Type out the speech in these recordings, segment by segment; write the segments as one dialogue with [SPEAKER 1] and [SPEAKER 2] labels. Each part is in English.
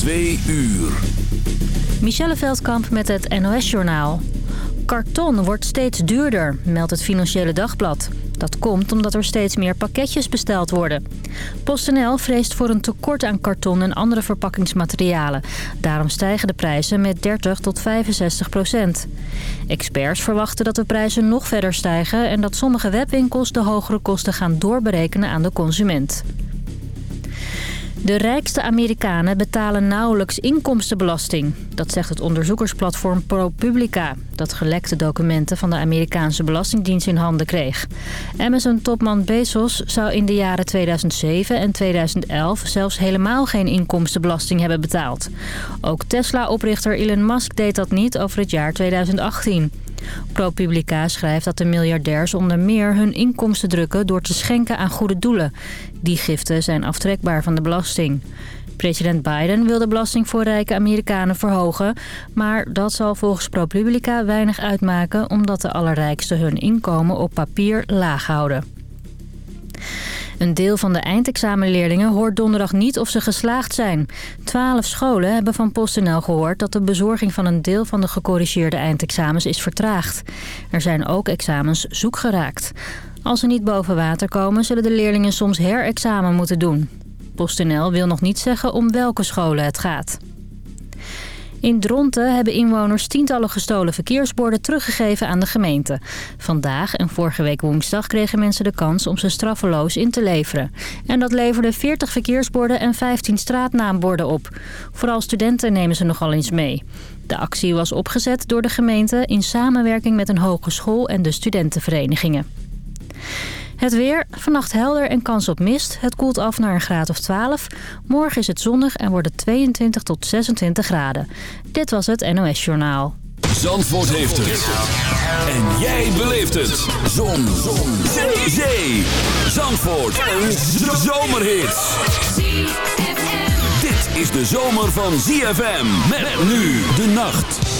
[SPEAKER 1] Twee uur.
[SPEAKER 2] Michelle Veldkamp met het NOS-journaal. Karton wordt steeds duurder, meldt het Financiële Dagblad. Dat komt omdat er steeds meer pakketjes besteld worden. PostNL vreest voor een tekort aan karton en andere verpakkingsmaterialen. Daarom stijgen de prijzen met 30 tot 65 procent. Experts verwachten dat de prijzen nog verder stijgen... en dat sommige webwinkels de hogere kosten gaan doorberekenen aan de consument. De rijkste Amerikanen betalen nauwelijks inkomstenbelasting. Dat zegt het onderzoekersplatform ProPublica... dat gelekte documenten van de Amerikaanse Belastingdienst in handen kreeg. Amazon-topman Bezos zou in de jaren 2007 en 2011... zelfs helemaal geen inkomstenbelasting hebben betaald. Ook Tesla-oprichter Elon Musk deed dat niet over het jaar 2018. ProPublica schrijft dat de miljardairs onder meer hun inkomsten drukken door te schenken aan goede doelen. Die giften zijn aftrekbaar van de belasting. President Biden wil de belasting voor rijke Amerikanen verhogen... maar dat zal volgens ProPublica weinig uitmaken... omdat de allerrijksten hun inkomen op papier laag houden. Een deel van de eindexamenleerlingen hoort donderdag niet of ze geslaagd zijn. Twaalf scholen hebben van PostNL gehoord dat de bezorging van een deel van de gecorrigeerde eindexamens is vertraagd. Er zijn ook examens zoek geraakt. Als ze niet boven water komen, zullen de leerlingen soms herexamen moeten doen. PostNL wil nog niet zeggen om welke scholen het gaat. In Dronten hebben inwoners tientallen gestolen verkeersborden teruggegeven aan de gemeente. Vandaag en vorige week woensdag kregen mensen de kans om ze straffeloos in te leveren. En dat leverde 40 verkeersborden en 15 straatnaamborden op. Vooral studenten nemen ze nogal eens mee. De actie was opgezet door de gemeente in samenwerking met een hogeschool en de studentenverenigingen. Het weer, vannacht helder en kans op mist. Het koelt af naar een graad of 12. Morgen is het zonnig en wordt het 22 tot 26 graden. Dit was het NOS Journaal.
[SPEAKER 1] Zandvoort heeft het. En jij beleeft het. Zon. Zon. Zee. Zee. Zandvoort. Een zomerhit. Dit is de zomer van ZFM. Met nu de nacht.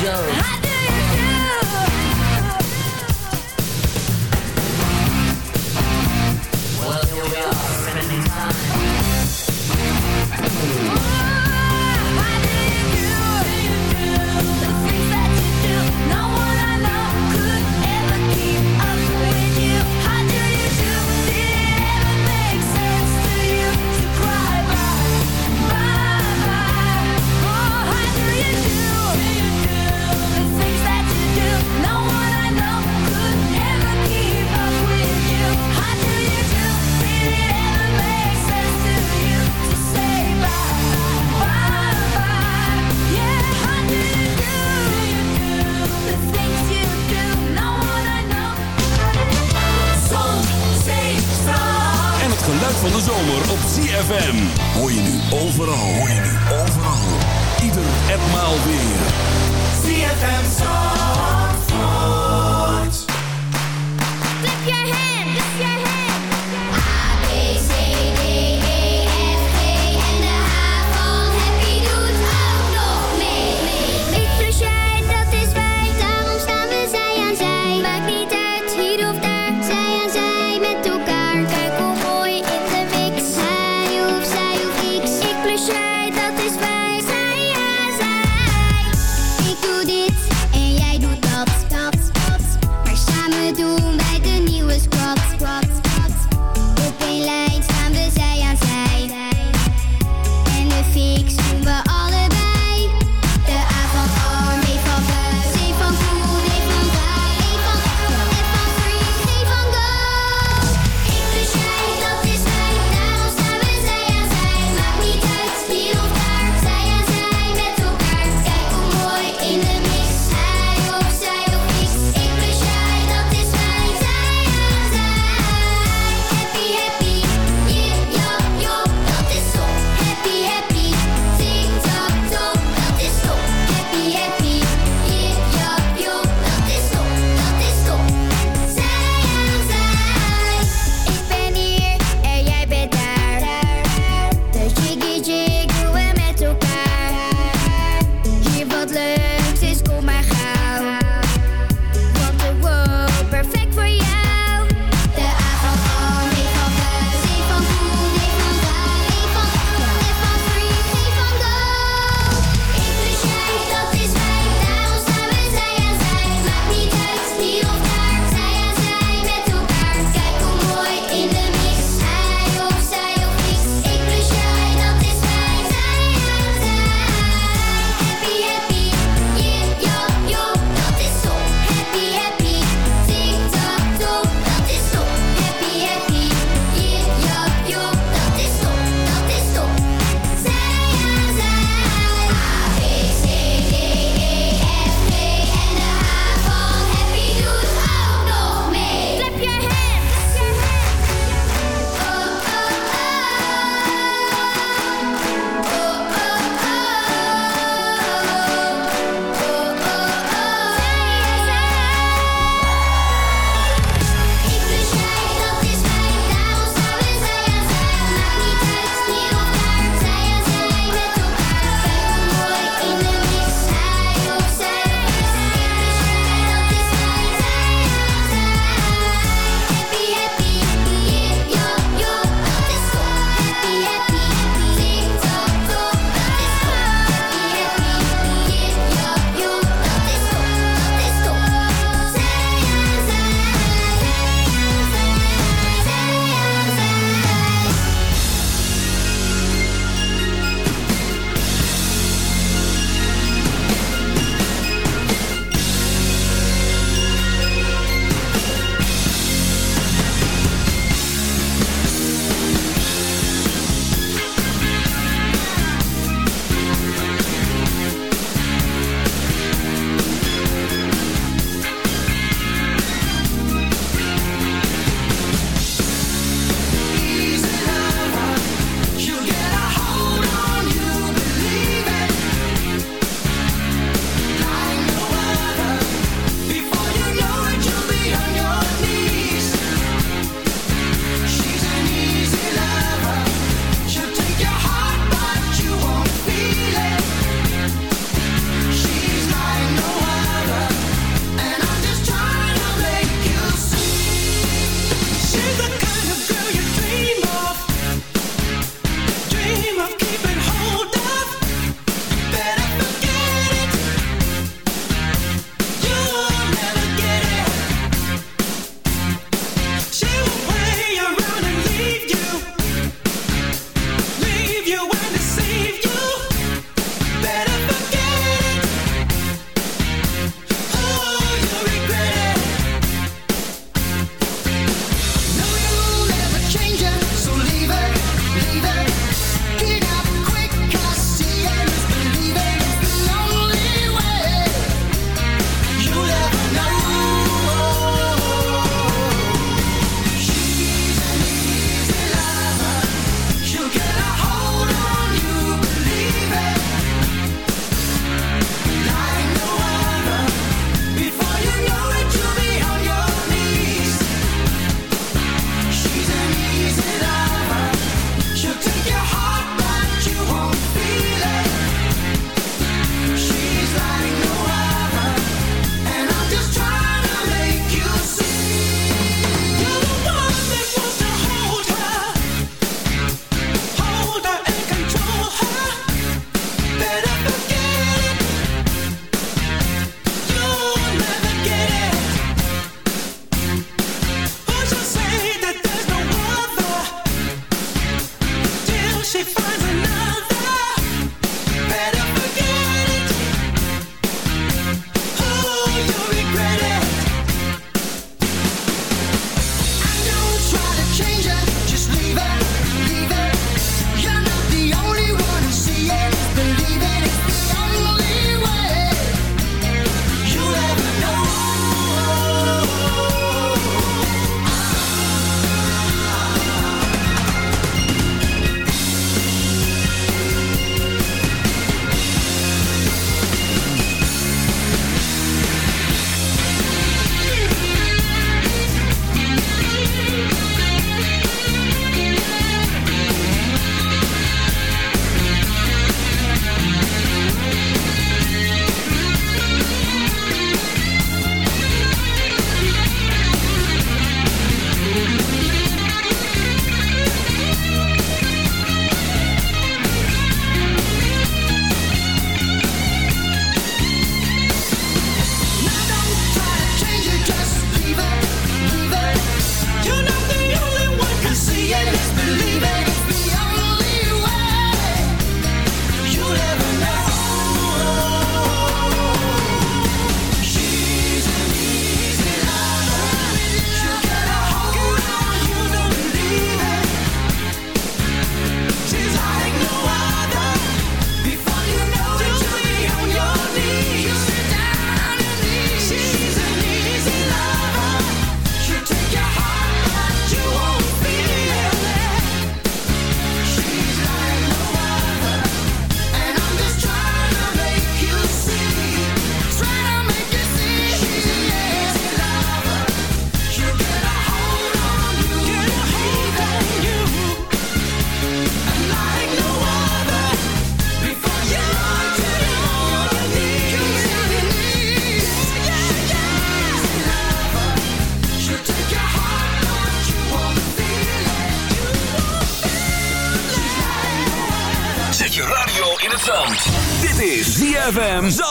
[SPEAKER 3] Joe.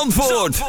[SPEAKER 3] Zandvoort.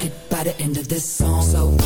[SPEAKER 4] like it by the end of this song. So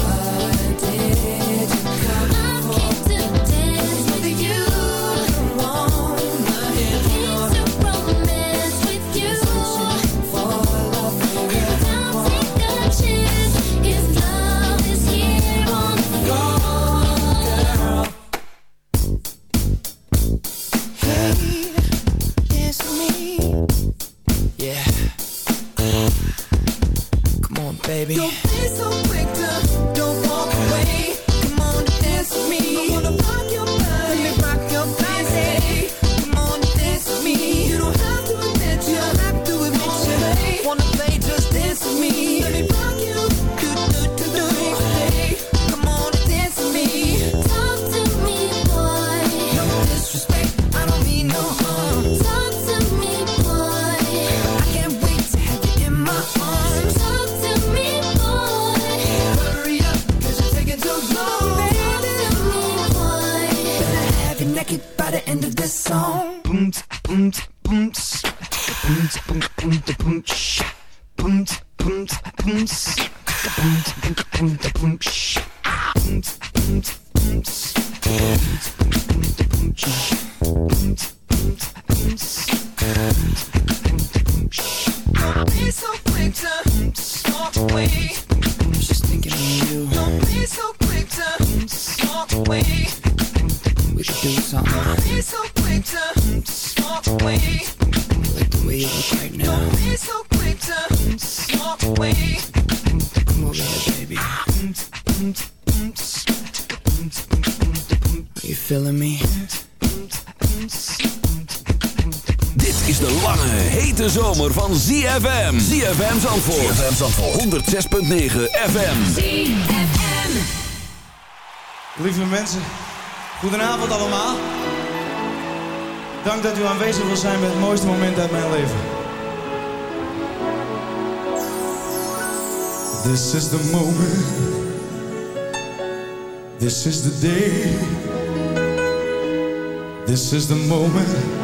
[SPEAKER 5] Dit is de lange, hete zomer van ZFM. ZFM Zandvoort. ZFM Zandvoort. 106.9 FM.
[SPEAKER 6] Lieve mensen, goedenavond allemaal. Dank dat u aanwezig wil zijn bij het mooiste moment uit mijn leven. This is the moment. This is the day. This is the moment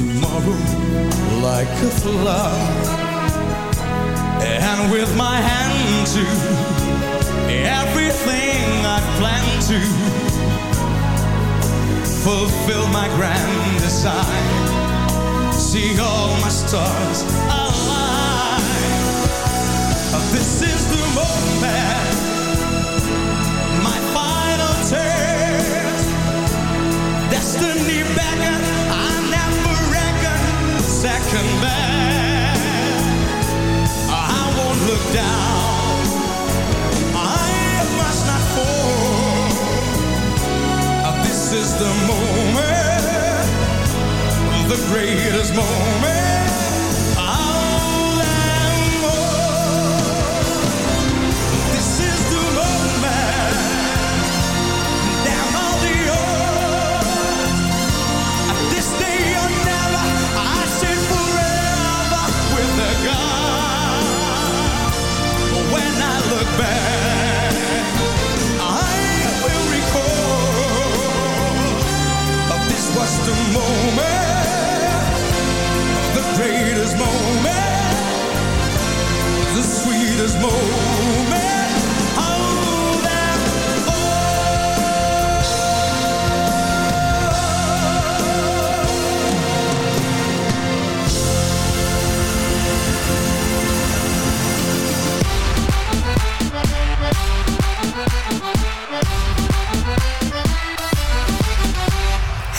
[SPEAKER 6] tomorrow like a flower and with my hand to everything I plan to fulfill my grand design. See all my stars align. This is the moment, my final test. Destiny beckon, I never reckon second best. I won't look down. I must not fall. Uh, This is the moment, the greatest moment the greatest moment, the sweetest moment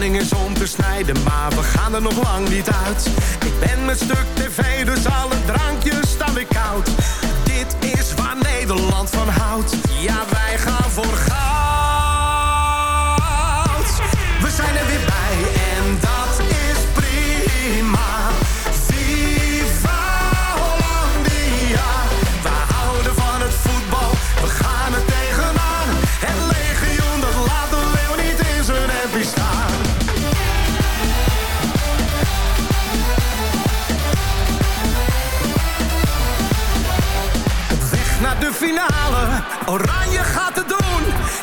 [SPEAKER 7] spanning is om te snijden, maar we gaan er nog lang niet uit. Ik ben met stuk tv, dus alle drankjes staan ik koud. Dit is waar Nederland van houdt. Ja, wij gaan voor goud.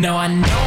[SPEAKER 8] No, I know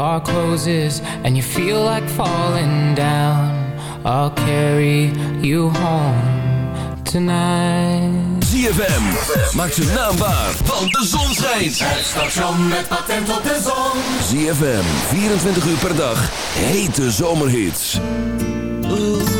[SPEAKER 8] bar closes and you feel like falling down, I'll carry you home tonight.
[SPEAKER 5] ZFM. Maak zijn naam waar, want de zon schijnt.
[SPEAKER 9] Het station met patent op de zon.
[SPEAKER 5] ZFM, 24 uur per dag. Hete zomerhits.
[SPEAKER 10] What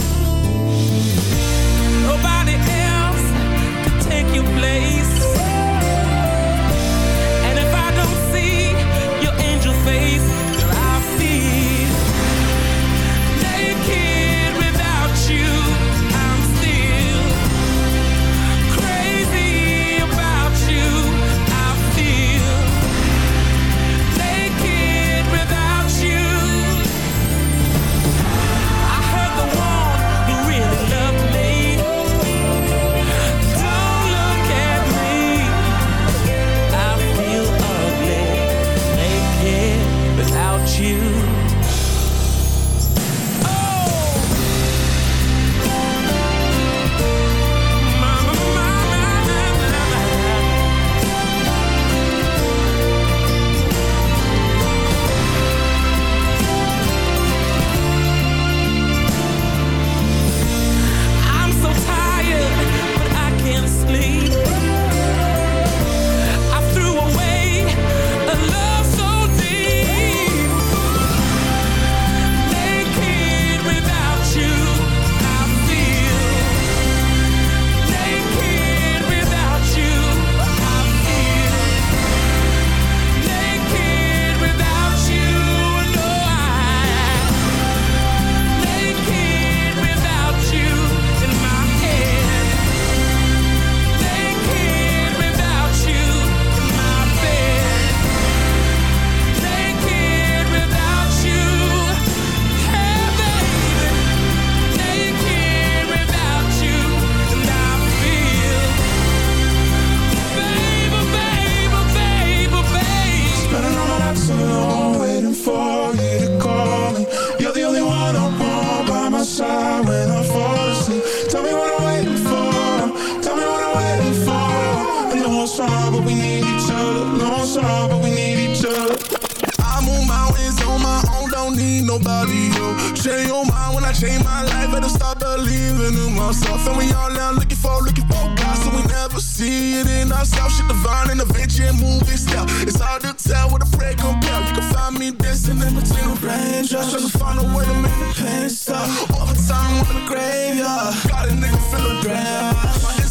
[SPEAKER 11] Change my life, better start believing in myself. And we all now looking for, looking for God, so we never see it in ourselves. Shit divine and adventure and movie style. It's hard to tell what a prayer compare. You can find me dancing in between the raindrops, trying to find a way to make the pain stop. Overtime in the graveyard, got a nigga feeling grand.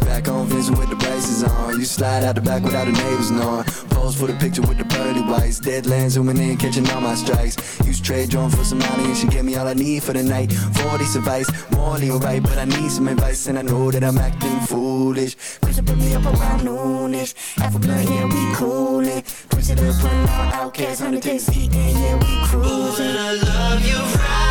[SPEAKER 12] back on Vincent with the braces on. You slide out the back without the neighbors knowing. Pose for the picture with the pearly whites. Deadlands zooming in, catching all my strikes. Use trade drone for some money and she gave me all I need for the night. 40 advice, morally alright, but I need some advice and I know that I'm acting foolish. It, put me up around noonish. Half a blood, yeah, we coolin'. Push it up, put on outcast, 100 days eating, yeah, we cruising.
[SPEAKER 1] I love you right,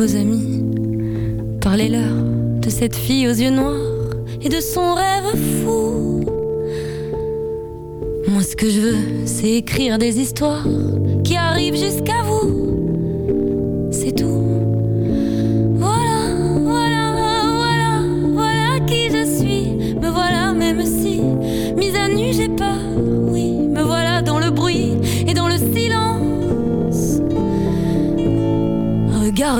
[SPEAKER 3] Vos amis. Parlez-leur de cette fille aux yeux noirs et de son rêve fou. Moi, ce que je veux, c'est écrire des histoires qui arrivent jusqu'à vous.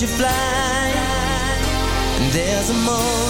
[SPEAKER 13] You fly. And there's a molehill,